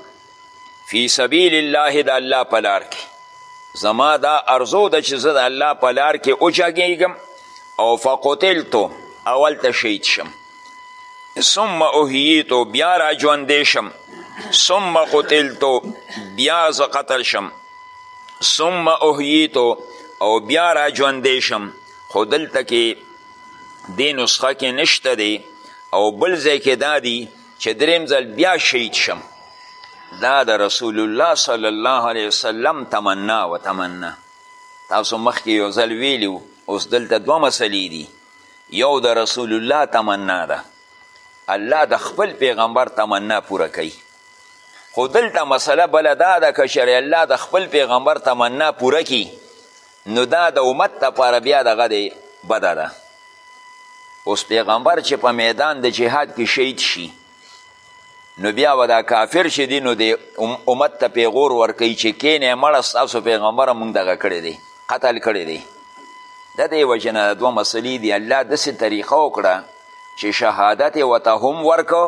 فی سبیل الله د الله په لار کې زما دا ارزو ده چې زه د الله په لار کې وجنګېږم او فقتلتو اول ته شهید شم ثم احییتو بیا را ژوندې شم ثم قتلتو بیا زه قتل شم ثم احییتو او بیا را ژوندې شم خو دلته کې دې نسخه کې نشته دی او بل ځای کې دا دی چې دریم ځل بیا شهید شم دا د رسول الله صلی الله علیه وسلم تمنا و تمنا تاسو مخکې یو ځل ویلي اوس دلته دوه مسلې دي یو د رسول الله تمنا ده الله د خپل پیغمبر تمنا پوره کوي خو دلته مسله بله دا ده که چېرې الله د خپل پیغمبر تمنا پوره کړي نو دا د امت دپاره بیا دغه دی بده ده اوس پیغمبر چې په میدان د جهاد کې شهید شي نو بیا به دا کافر چې دي نو د امت ته پیغور ورکوي چې کینې مړه ستاسو پیغمبره مونږ دغه کړی دی قتل کړی دی د دې وجې نه دوه مسلې دي الله داسې طریقه وکړه چې شهادت یې ورته هم ورکو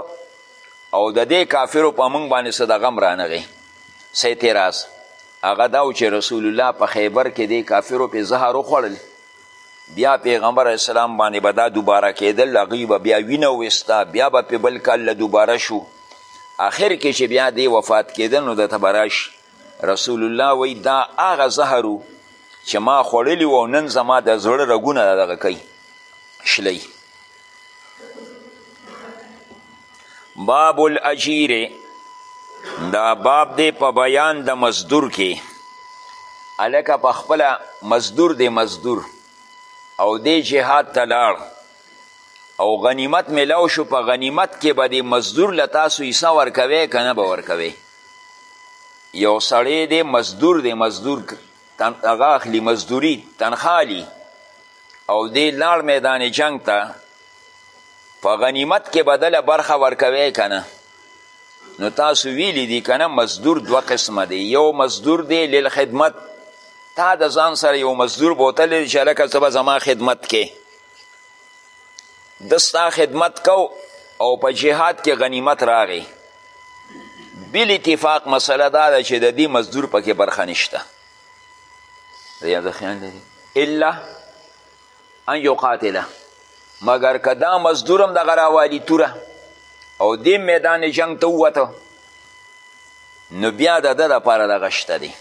او د دې کافرو په مونږ باندې څه د غم رانغی څه اعتراض هغه دا چې رسول الله په خیبر کې دې کافرو پې زهر وخوړل بیا پیغمبر علیه السلام باندې به دا دوباره کېدل هغوی به بیا وینه وویسته بیا به پې بل کال له دوباره شو آخر کې چې بیا دی وفات کېده نو ده ته به راشي رسول الله وایي دا هغه زهر و چې ما خوړلی و او نن زما د زړه رګونه دغه کوي شلی باب الاجیر دا باب دی په بیان د مزدور کې الکه په خپله مزدور دی مزدور او دی جهاد ته لاړ او غنیمت میلاو شو په غنیمت کې به د مزدور له تاسو حصه ورکوی که نه به ورکوی یو سړی دی مزدور دی مزدور تن هغه اخلي مزدوري تنخالي او دی لاړ میدان جنگ ته په غنیمت کې بدله برخه ورکوي که نه نو تاسو ویلی دی که نه مزدور دوه قسمه دی یو مزدور دی للخدمت تا د ځان سره یو مزدور بوتلی چې هلکه ته به زما خدمت کې د ستا خدمت کو او په جهاد کې غنیمت راغی بل اتفاق مسله دا ده چې د دې مزدور پکې برخه نشته ریاض خیال لري الا ان یقاتله مګر که دا مزدور هم دغه راوالي توره او دې میدان جنگ ته ووته نو بیا د ده دپاره دغه شته دی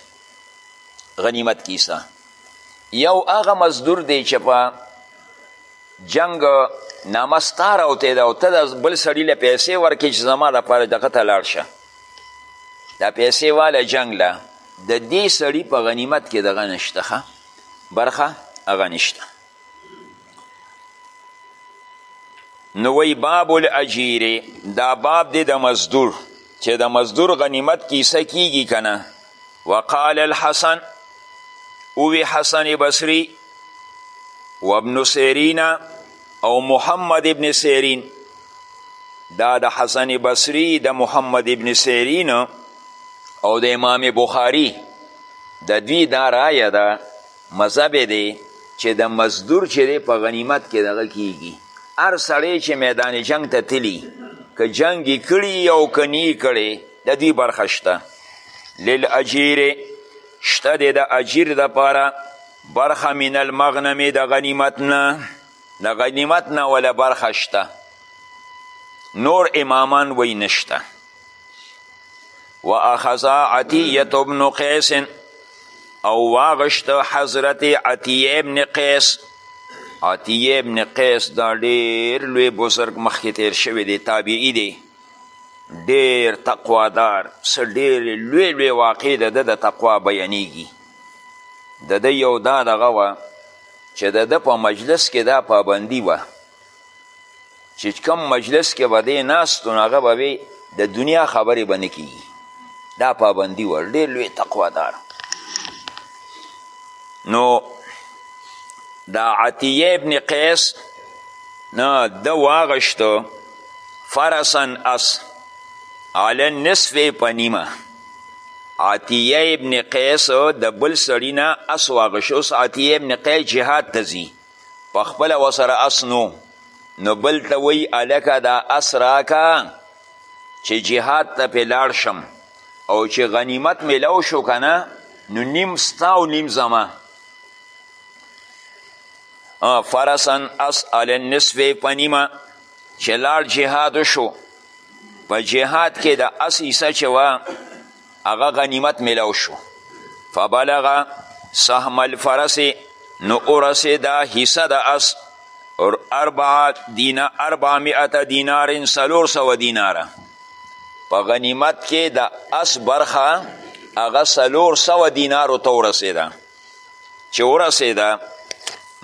غنیمت کیسه یو هغه مزدور دی چې په جنګ نامه ستا راوتی ده او ته د بل سړي له پیسې ورکړې چې زما دپاره دغه ته لاړ شه دا پیسې واله جنګ له د دې سړي په غنیمت کې دغه نشته برخه هغه نشته نو وی باب الاجیر دا باب دی د مزدور چې د مزدور غنیمت کیسه کیږي کنه وقال الحسن اوی حسن بصری وابن سیرین او محمد ابن سیرین دا د حسن بصری د محمد ابن سیرین او د امام بخاری د دوی دا رایه ده مذهب یې دی چې د مزدور چې دی په غنیمت کې دغه کیږي هر سړی چې میدان جنگ ته تلی که جنگ یې کړي او که نی کړي د دوی برخه شته للاجیر شته دی د اجیر دپاره برخه من المغنمې د غنیمت نه د غنیمت نه وله برخه شته نور امامان وی نشته و اخذا عطیت ابن قیس او واغشت حضرت عطیه ابن قیس عطیه ابن قیس دا ډیر لوی بزرگ مخکې تیر شوی دی تابعی دی ډیر تقوادار څه ډیر لوی لوی واقع د ده د تقوا بیانیږي د ده یو دا دغه وه چې د ده په مجلس کې دا پابندي وه چې کوم مجلس کې به دی ناست نو هغه به وي د دنیا خبرې به نه کیږي دا پابندي وه ډېر لوی تقوادار نو دا عطیه ابن قیس نه د واغشتو فرسن اس علی نصف په نیمه عطیه ابن قیس د بل سړی نه اس واغشو عطیه ابن قیس جهاد ته ځي پخپله ورسره اس نو نو بل ته وایي هلکه دا اس راکه چې جهاد ته پې لاړ شم او چې غنیمت میلاو شو که نه نو نیم ستا او نیم زما فرسن اس علی النصف په نیمه چې لاړ جهاد شو په جهاد کې د اس حصه چې وه هغه غنیمت ملاو شو فبلغ سهم الفرس نو ورسېده حصه د اس اربعه دینا اربعمئه دینار څلور سوه دیناره په غنیمت کې د اس برخه هغه څلور سوه دینارو ته ورسېده چې ورسېده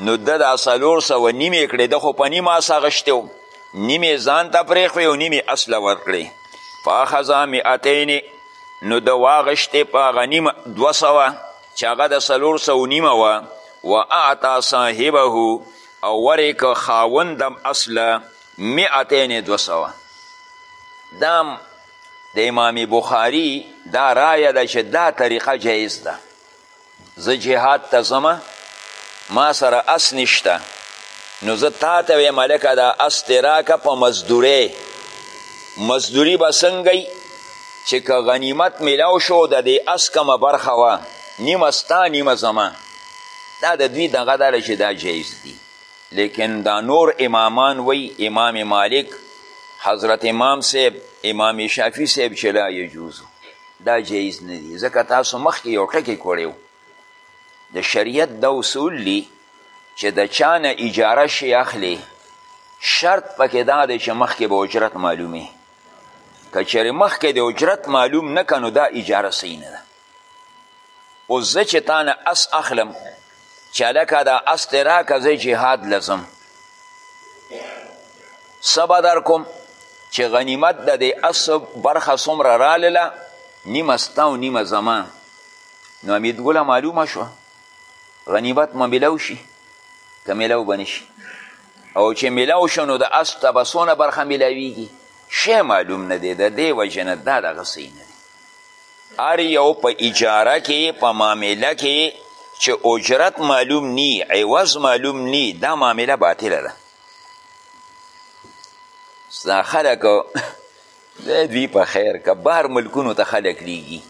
نو ده دا څلور سوه نیمې کړې ده خو په نیم اس اخیستی و نیمې ځان ته پرېښوې او نیمې اس له ورکړې فاخذا مئتینې نو ده واخیستې په هغه نیم دوه سوه چې هغه د څلور سوو نیمه وه و اعطا صاحبه او ورې که خاوند دم اصله مئتینې دوه سوه دا د امام بخاری دا رایه ده چې دا طریقه جایز ده زه جهاد ته ځم ما سره اس نشته نو زه تا ته ویم هلکه دا اس دې راکه په مزدورۍ مزدوري به څنګه چې که غنیمت میلاو شو د دې اس کمه برخه وه نیمه ستا نیمه زما دا د دوی دغه دا چې دا جایز دي لیکن دا نور امامان وی امام مالک حضرت امام صاحب امام شافی صاحب چې لا یجوزو دا جایز نه دي ځکه تاسو مخکې یو ټکی کړی و د شریعت دا اصول دي چې د چا نه اجاره شي اخلي شرط پکې دا دی چې مخکې به اجرت معلومي که چېرې مخکې د اجرت معلوم نه که نو دا اجاره صحیح نه ده اوس زه چې تا نه اس اخلم چې لکه دا اس دې راکه زه جهاد له ځم څه به درکوم چې غنیمت د دې اس برخه څومره رالله نیمه ستا او نیمه زما نو امیدګله معلومه شوه غنیمت مو میلاو شي که میلاو به نشي او چې میلاو شو نو د اس ته به څونه برخه میلاویږي شی معلوم نه دی د دې وجې نه دا دغسې نه هر یو په اجاره کې په معامله کې چې اجرت معلوم نی عوض معلوم نی دا معامله باطله ده دا خلک دوی په خیر که بهر ملکونو ته خلک لیږي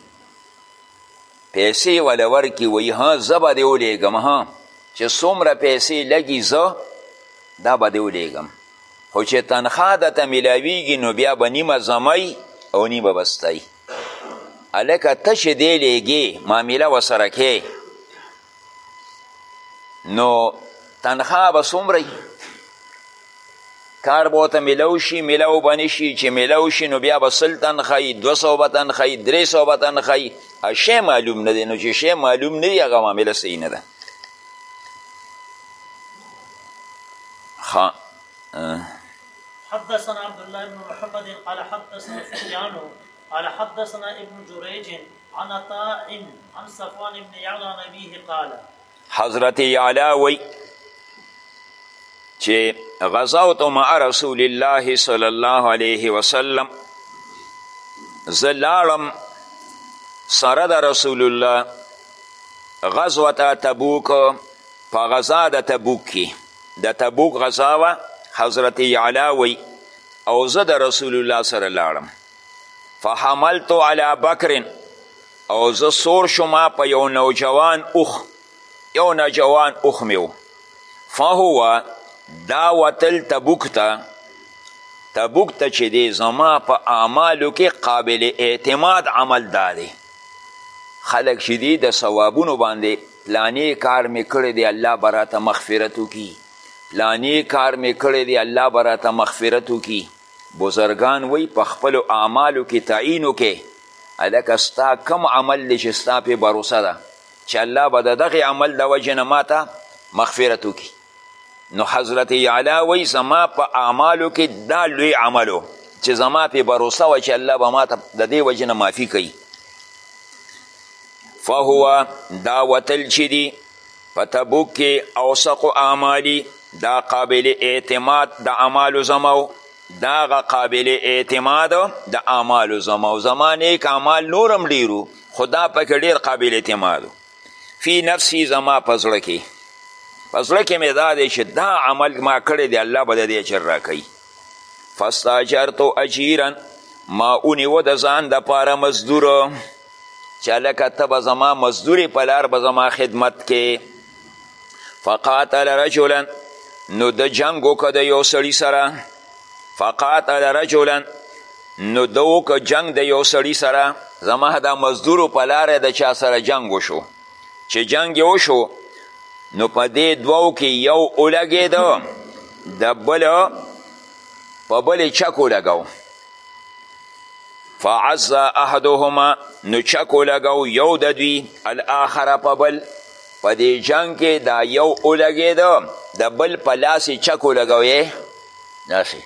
پیسې وله ورکړي وایي ها زه به دې ولیږم ها چې څومره پیسې لګي زه دا به دې ولیږم خو چې تنخواه درته میلاویږي نو بیا به نیمه زموي او نیمه به ستایي هلکه ته چې دی لیږې معامله ورسره کې نو تنخواه به څومره کار به ورته میلو شي میلو به نه شي چې میلو شي نو بیا به سل تنخوایي دوه سوه به تنخوایي درې سوه به تنخوایي شی معلوم نه دی نو چې شی معلوم نه وي هغه معامله صحیح نه ده خا
حدثنا عبد الله بن محمد قال حدثنا سفيان قال حدثنا ابن جريج عن عطاء عن صفوان بن يعلى عن ابيه قال
حضرت يعلى وي چې غزوت مع رسول الله صلی الله علیه وسلم زه لاړم سره د رسول الله غزوه تبوک په غزا د تبوک کې د تبوک غزا وه حضرت یعلا وی او زه د رسول الله سره لاړم فحملت علی بکر او زه سور شوم په یو نوجوان اوخ یو نوجوان اوخ مې و فهو دا وتل تبوک ته تبوک ته چې دی زما په اعمالو کې قابل اعتماد عمل دا دی خلق چې دی د ثوابونو باندې پلانی کار می کړی دی الله به راته مغفرت وکړي پلانی کار می کړی دی الله به راته مغفرت وکړي بزرګان وی په خپلو اعمالو کې تعین وکړي هلکه ستا کم عمل دی چې ستا پې باروسه ده چې الله به د دغې عمل د وجې نه ماته مغفرت وکړي نو حضرت یعلا وی زما په اعمالو کې دا لوی عملو چې زما په باروسه و چې الله به ماته د دې وجې نه معافي کوي فهو دا وتل چې دي په تبوک کې اوسق اعمالي دا قابل اعتماد د اعمالو زما و داغه قابل اعتماد د اعمالو زما و زما نیک اعمال نورم ډیرو خدا پکې ډیر قابل اعتماد و فی نفسی زما په زړه کې په زړه کې مې دا دی چې دا عمل ما کړی دی الله به د دې اجر راکوي فاستاجرتو اجیرا ما ونیوه د ځان دپاره مزدور چې هلکه ته به زما مزدورې په لار به زما خدمت کې فقاتل رجلا نو د جنګ وکړه د یو سړي سره فقاتل رجلا نو ده وکړه جنګ د یو سړي سره زما دا مزدورو په لاره د چا سره جنګ وشو چې جنګ یې وشو نو په دې دوو کې یو ولګېده د بل په بل چک ولګو فعز احدهما نو چک ولګو یو د دوی الاخره په بل په دې جنګ کې دا یو ولګېده د بل په لاس یې چک ولګوی داسې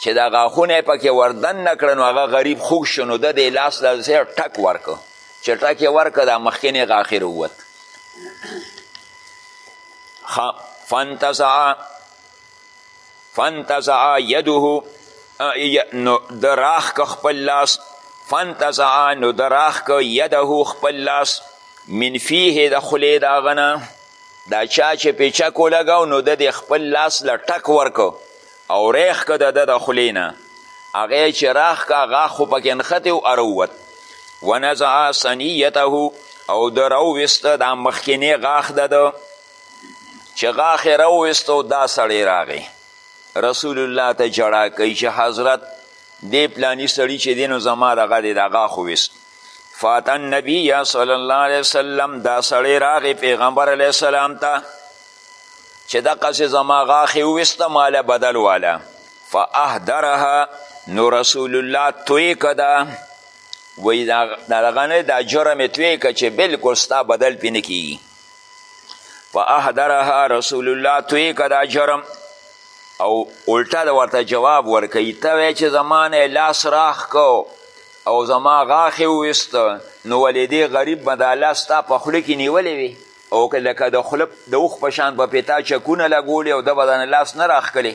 چې دا غاښونه یې پکې وردن نه کړه نو هغه غریب خوږ شو نو ده دې لاس له ټک ورکړ چې ټک یې ورکړه دا مخکنې غاښې راووت فانتزع فانتزع یده نو د راخ که خپل لاس فانتزع نو د راخ که یده خپل لاس من فیه د خولې د هغه نه دا چا چې پې چک ولګاو نو د دې خپل لاس له ټک ورکو او ریخ که د ده د خولې نه هغه چې راخ که هغه خو پکې نښتې او ارووت ونزع صنیته او د راوویسته دا مخکینی غاښ د ده چې غاښ یې راوویستو دا سړی راغی رسول الله ته جړا کوي چې حضرت دې پلانی سړي چې دی نو زما دغه دی دا غاښ وویست فات النبی صلی الله علیه وسلم دا سړی راغی پیغمبر علیه السلام ته چې دقسې زما غاښ یې وویسته ماله بدل واله فاهدرها نو رسول الله توی که ده وایي دغه نه دا جرم یې توی که چې بلکل ستا بدل پې نه کیږي فاحضرها رسول الله توی که دا جرم او الټا د ورته جواب ورکوي ته وایې چې زما نه لاس راخ کو او زما غاښې وویست نو ولې دې غریب به دا لاس تا په خوله کې نیولی وي او که لکه د خوله د اوښ په شان به پې تا چکونه لګولي او ده به دنه لاس نه راښکلی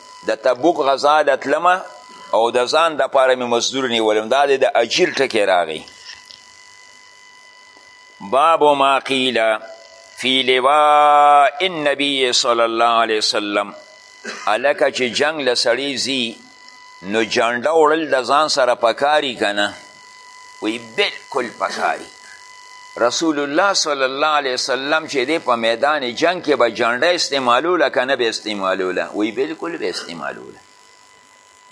د تبوک غزا له تلم او د ځان دپاره مې مزدور نیولم دا دی د اجیر ټکی راغی باب ما قیل فی لواء النبی صلی الله علیه وسلم الکه چې جنگ له سړی ځي نو جنډه وړل د ځان سره پکاري که نه وی بالکل پکاري رسول الله صلی الله علیه وسلم چې دی په میدان جنگ کې به جنډه استعمالوله که نه به استعمالوله وی بالکل به استعمالوله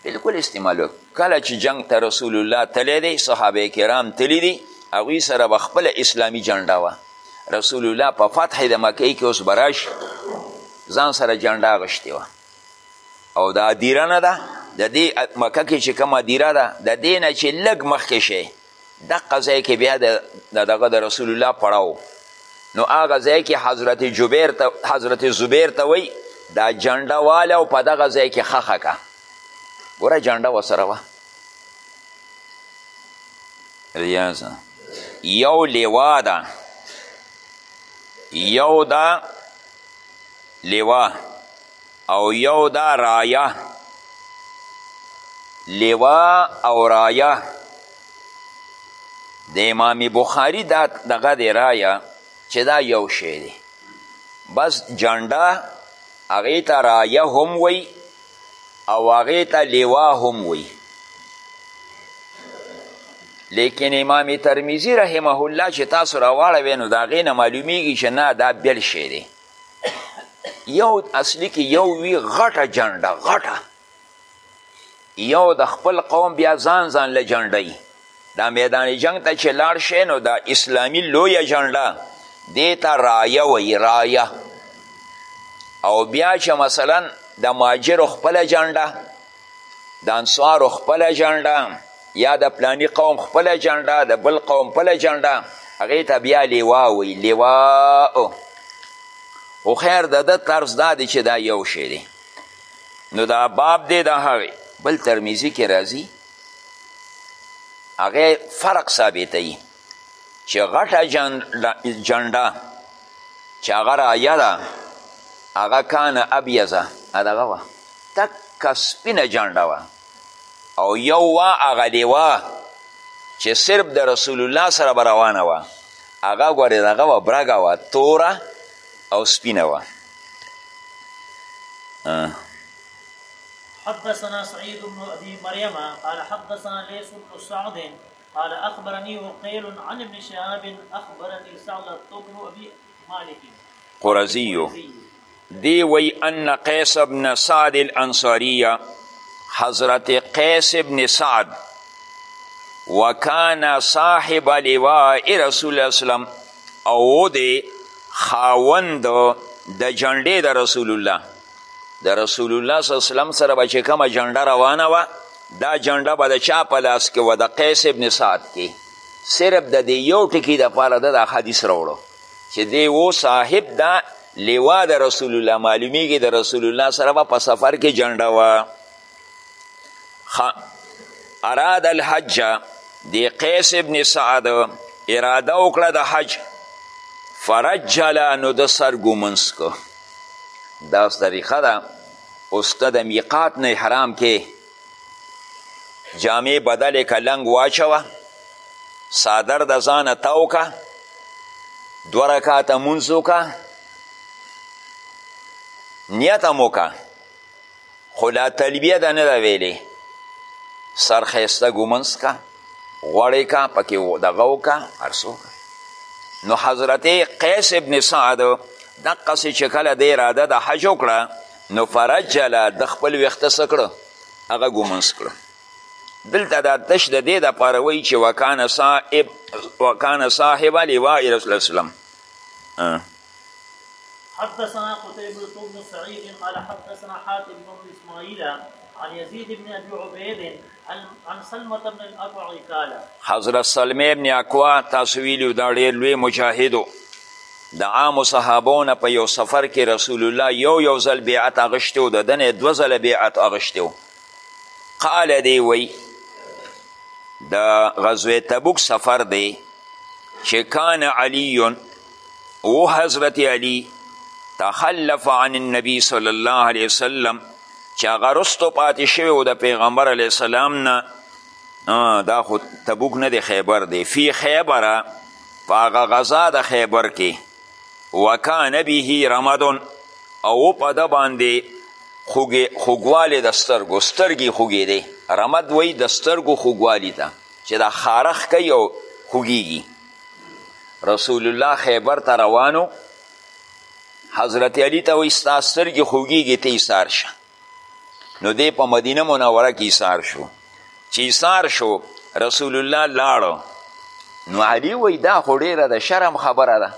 بالکل استعمالوله کله چې جنگ ته رسول الله تللی دی صحابه کرام تللی دي هغوی سره به خپله اسلامي جنډه وه رسول الله په فتح د مکې کې اوس به راشي ځان سره جنډه اغشتې وه او دا دیره نه ده د دې مکه کې چې کومه دیره ده د دې نه چې لږ مخکې شی دقه ځای کې بیا د دغه د رسول الله پړاو نو هغه ځای کې حضرت جبیر ته حضرت زبیر ته وایي دا جنډه واله او په دغه ځای کې خخه که ګوره جنډه ورسره وه ریاضه یو لیوا ده یو ده لیوا او یو دا رایه لیوا او رایه د امام بخاری دا دغه دی رایه چې دا یو شی دی بس جنډه هغې ته رایه هم وی او هغې ته لیوا هم وی لیکن امام ترمیزی رحمه الله چې تاسو راواړوی نو د هغې نه معلومیږي چې نه دا بل شی دی یو اصلي کې یو وي غټه جنډه غټه یو د خپل قوم بیا ځان ځان له جنډوي دا میدان جنگ ته چې لاړ شی نو دا اسلامي لویه جنډه دې ته رایه وایي رایه او بیا چې مثلا د ماجرو خپله جنډه د انصارو خپل اجنډا یا د پلانی قوم خپل اجنډا د بل قوم خپل اجنډا هغې ته بیا لیوا وایي لیوا خو خیر د ده طرز دا دی چې دا یو شی دی نو دا باب دی د هغې بل ترمیزي کې راځي هغه فرق ثابتوي چې غټه جنډه چې هغه رایه ده هغه کان ابیزه دغه وه تکه سپینه جنډه وه او یو وه هغه لیوه چې صرف د رسول الله سره به روانه وه هغه ګورې دغه وه برګه وه توره او سپینه وه
حدثنا سعيد بن ابي مريم قال حدثنا ليس بن سعد قال اخبرني عقيل عن ابن شهاب اخبرني ثعلب ابن ابي مالك
قرزي دی وی ان قیس ابن سعد الانصاری حضرت قیس ابن سعد وکانا صاحب لواء رسول الله اسلام او دی خاوند د جنډې د رسول الله د رسول الله صلی الله علیه وسلم سره به چې کومه جنډه روانه وه دا جنډه به د چا په لاس کې وه د قیس ابن سعد کې صرف د دې یو ټکي دپاره ده دا حدیث راوړو چې دی و صاحب دا لیوا د رسول الله معلومیږي د رسول الله سره به په سفر کې جنډه وه اراد الحج دی قیس ابن سعد اراده وکړه د حج فرجل نو د سر ګومنس کو دا طریقه ده اوس ته د میقات نه احرام کې جامې بدلې که لنګ واچوه صادر د ځانه تاو که دوه رکاته مونځ وکړه نیت هم وکړه خو لا تلبیه ده نه ده ویلې سر ښایسته ګومنځ کا غوړې کا پکې دغه وکړه هر څه نو حضرت قیس ابن سعد دقسې چې کله د اراده د حج وکړه نو فرجله د خپل ویښته څه کړه هغه ګومنځ کړه دلته دا تش د دې دپاره وایي چې وکانه صاحب وکانه صاحب لواء رسول اسلام
حدثنا قتيبة بن سعيد قال حدثنا حاتم بن إسماعيل عن يزيد بن أبي عبيد عن سلمة بن الأكوع قال
حضرت سلمة بن أكوع تاسو ویلو دا ډېر لوی مجاهدو د عامو صحابونه په یو سفر کې رسول الله یو یو ځل بیعت اغشته او د دنه دوه ځله بیعت اغشته قال دی وی د غزوه تبوک سفر دی چې کان علی او حضرت علی تخلف عن النبی صلی الله علیه وسلم چې هغه رستو پاتې شوی و د پیغمبر علیه السلام نه دا خو تبوک نه دی خیبر دی فی خیبره په هغه غذا د خیبر کې وکان به رمدن او په ده باندې خوږوالی د سترګو سترګې خوږې دی رمد وایي د سترګو خوږوالي ته چې دا خارخ کوي او خوږیږي رسول الله خیبر ته روانو حضرت علی ته وایي ستا سترګې خوږیږي ته ایثار شه نو دی په مدینه منوره کې ایثار شو چې ایثار شو رسول الله لاړو نو علی وایي دا خو ډیره د شرم خبره ده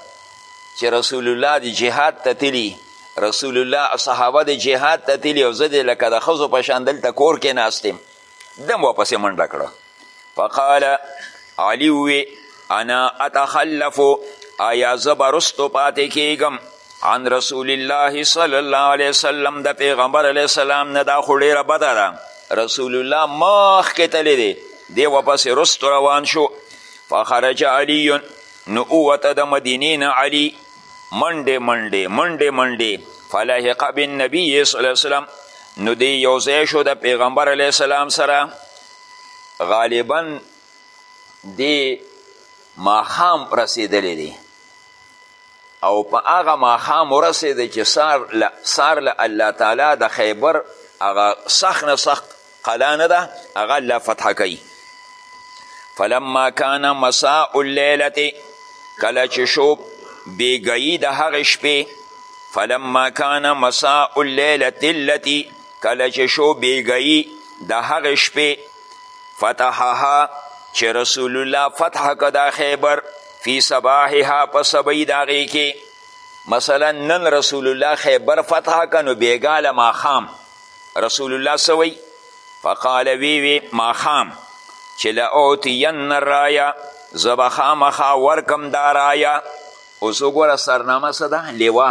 چې رسول الله د جهاد ته تلي رسول الله صحابه د جهاد ته تلي او زه د لکه د ښځو په شان دلته کور کې ناست دم ورپسې منډه کړه فقال علي ووی انا اتخلف آیا زه به رستو پاتې کیږم عن رسول الله صلی الله علیه وسلم د پیغمبر علیه السلام نه دا خو ډیره بده ده رسول الله مخکې تللی دی دی ورپسې رستو روان شو فخرج علی نو اووته د مدینې نه علي منډې منډې منډې منډې فلحق بالنبي صلی الله علیه وسلم نو دی یو ځای شو د پیغمبر علیه السلام سره غالبا دی ماښام رسېدلی دی او په هغه ماښام ورسېده چې سار له الله تعالی د خیبر هغه سخت نه سخت قلا نه ده هغه الله فتح کوي فلما کان مساء اللیلة کله چې شو بیګیي د هغې شپې فلما کان مساء اللیلة التي کله چې شو بیګیي د هغې شپې فتحها چې رسول الله فتح که دا خیبر فی صباحها په سبی د هغې کې مثلا نن رسول الله خیبر فتح که نو بیګاله ماښام رسول الله څه وی فقال وی وی ماښام چې لاعطین الرایه زه به خامخا ورکم دا رایه اوس وګوره سرنامه څه ده لیوا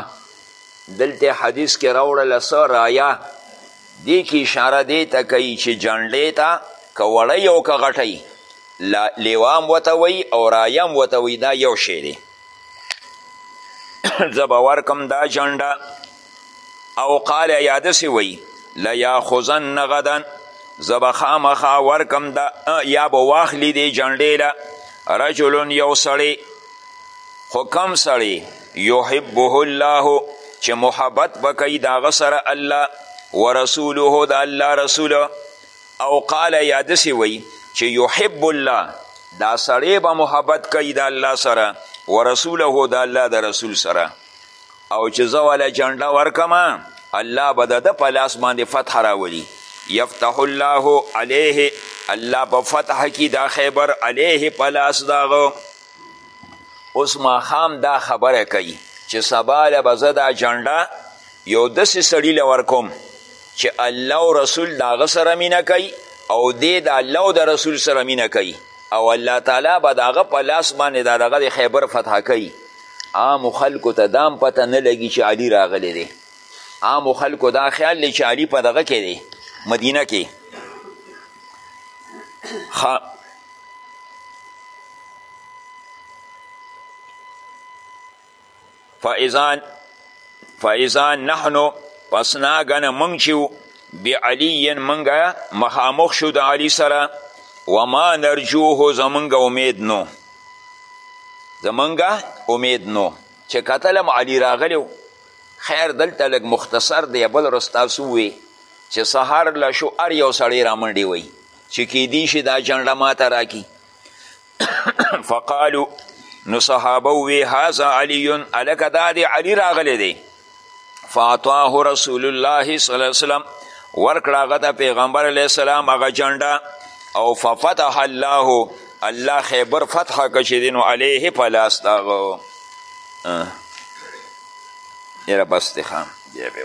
دلته حدیث کې راوړله څه رایه دې کې اشاره دې ته کوي چې جنډې ته که وړی او که غټی لیوا هم ورته وایي او رایه هم ورته وایي دا یو شی دی زه به ورکم دا جنډه او قال یا دسی وی لیاخذن غدا زبا خامخا ورکم دا یا به واخلی دی جنډې له رجل یو سړی خو کم سړی یحبه الله چې محبت به کوي د هغه سره الله ورسوله د الله رسول او قال یا دسې وی چې یحب الله دا سړی به محبت کوي د الله سره ورسوله د الله د رسول سره او چې زه وله جنډه ورکم الله به د ده په لاس باندې فتح راولي یفتح الله علیه الله به فتح کی دا خیبر علیه په لاس داغه اوس ماښام دا خبره کوي چې سبا له به زه دا جنډه یو داسې سړي له ورکوم چې الله او رسول د هغه سره مینه کوي او دی د الله او د رسول سره مینه کوي او الله تعالی به د هغه په لاس باندې د هغه د خیبر فتح کوي عامو خلکو ته دا هم پته نه لګي چې علي راغلی دی عامو خلکو دا خیال دی چې علي په دغه کې دی مدینه کې فاذا فاذا نحنو پس ناګنه مونږ چې بعلي مونږ مخامخ شو د علي سره وما نرجوه زمونږ امید نو زمونږ امید نو چې کتلم علي راغلی خیر دلته لږ مختصر دی بل ورځ تاسو ووی چې سهار له شو هر یو سړی رامنډې وی چې کیدی شي دا جنډه ماته راکي فقالو نو صحابه وی هذا علی الک دا دی علی راغلی دی فاعطاه رسول الله صلی الله علیه وسلم ورکړه هغه ته پیغمبر علیه السلام هغه جنډه او ففتح الله الله خیبر فتح که چې دی نو علیه په لاس د هغه یاره بس دی ښه دی به